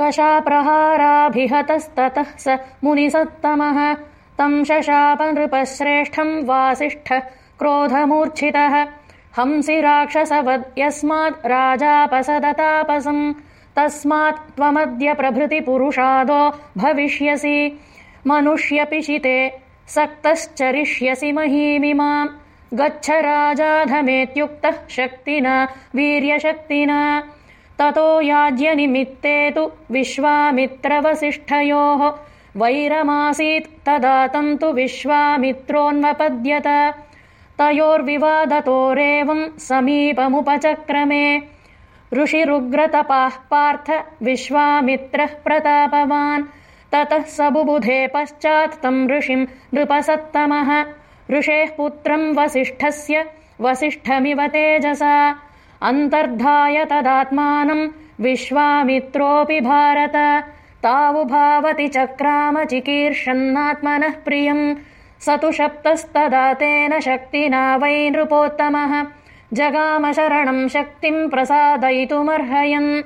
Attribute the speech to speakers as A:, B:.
A: कषाप्रहाराभिहतस्ततः स मुनिसत्तमः। तम् शशापनृपश्रेष्ठम् वासिष्ठ क्रोधमूर्च्छितः। हंसि राक्षसवद् यस्मात् राजापसदतापसम् तस्मात् त्वमद्य प्रभृतिपुरुषादो भविष्यसि। मनुष्यपिशिते सक्तश्चरिष्यसि महीमिमाम् गच्छ राजाधमेत्युक्तः शक्तिना वीर्यशक्तिना ततो याज्यनिमित्ते तु विश्वामित्रवसिष्ठयोः वैरमासीत् तदा तन्तु विश्वामित्रोऽन्वपद्यत तयोर्विवादतोरेवम् समीपमुपचक्रमे। ऋषिरुग्रतपाः पार्थ विश्वामित्रः प्रतापवान्। ततः स बुबुधे पश्चात् तम् ऋषिम् नृपसत्तमः। ऋषेः पुत्रम् वसिष्ठस्य वसिष्ठमिव तेजसा अन्तर्धाय तदात्मानम् विश्वामित्रोऽपि भारत। तावुभावति चक्राम चिकीर्षन्नात्मनः प्रियम् स तु शप्तस्तदा तेन शक्तिना वै नृपोत्तमः। जगामशरणम् शक्तिम् प्रसादयितुमर्हयन्